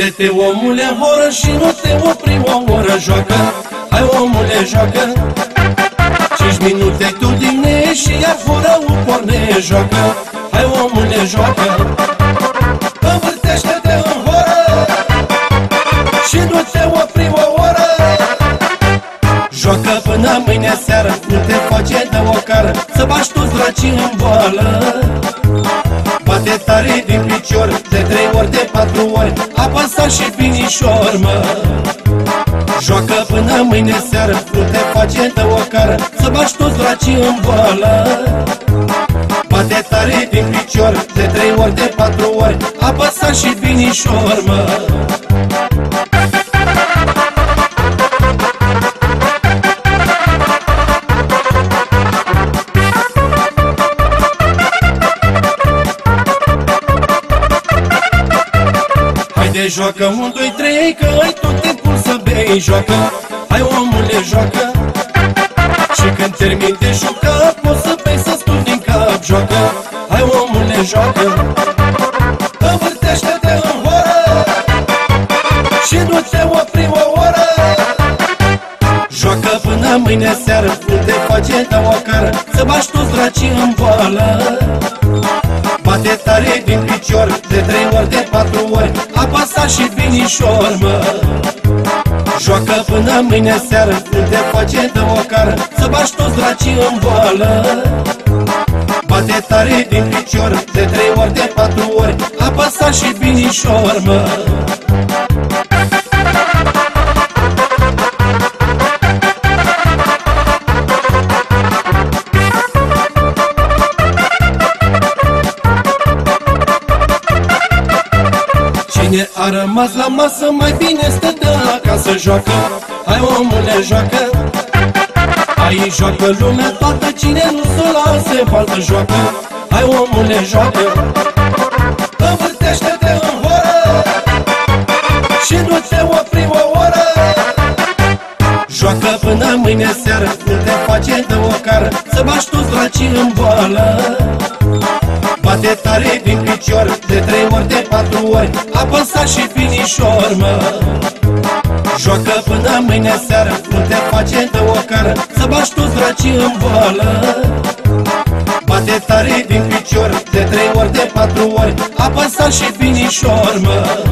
Liniște omule, horă și nu te opri o oră Joacă, hai omule, joacă. Cinci minute tu din și iar fără un porne Joacă, hai omule, joacă. Învârtește-te în horă Și nu te opri o oră. Joacă până mâine seară Nu te face de o cară. Să bași toți dracii în boală. Bate tare din picior și binișor, mă. Joacă până mâine seară Nu te face de o cară Să bași toți dracii în boală. Bate tare din picior De trei ori, de patru ori Apăsa și binișor, mă Haide joacă, un, doi, trei, că ai tot timpul să bei Joacă, hai omule, joacă. Și când termin de jucat, poți să bei să spun din cap Joacă, hai omule, joacă. Învârtește-te în horă Și nu te opri o oră. Joacă până mâine seară, nu te face de o cară Să bași toți dracii în boală Bate tare din picior De trei ori, de patru ori Apasa și binișor, mă. Joacă până mâine seară Nu te face de o cară Să bași toți dracii în boală. Bate tare din picior De trei ori, de patru ori Apasa și binișor, mă Cine a rămas la masă mai bine stă de acasă Joacă, hai omule joacă. Aici joacă lumea toată Cine nu se lase baltă joacă. Hai omule joacă. Învârtește-te în horă. Și nu te opri o oră. Joacă până mâine seară Nu te face de o cară. Să bași toți dracii în boală Bate tare din picior De trei ori, de patru ori Apăsa și finișor, mă. Joacă până mâine seară Nu te face de o cară Să bași toți dracii în boală. Bate tare din picior De trei ori, de patru ori Apăsa și finișor, mă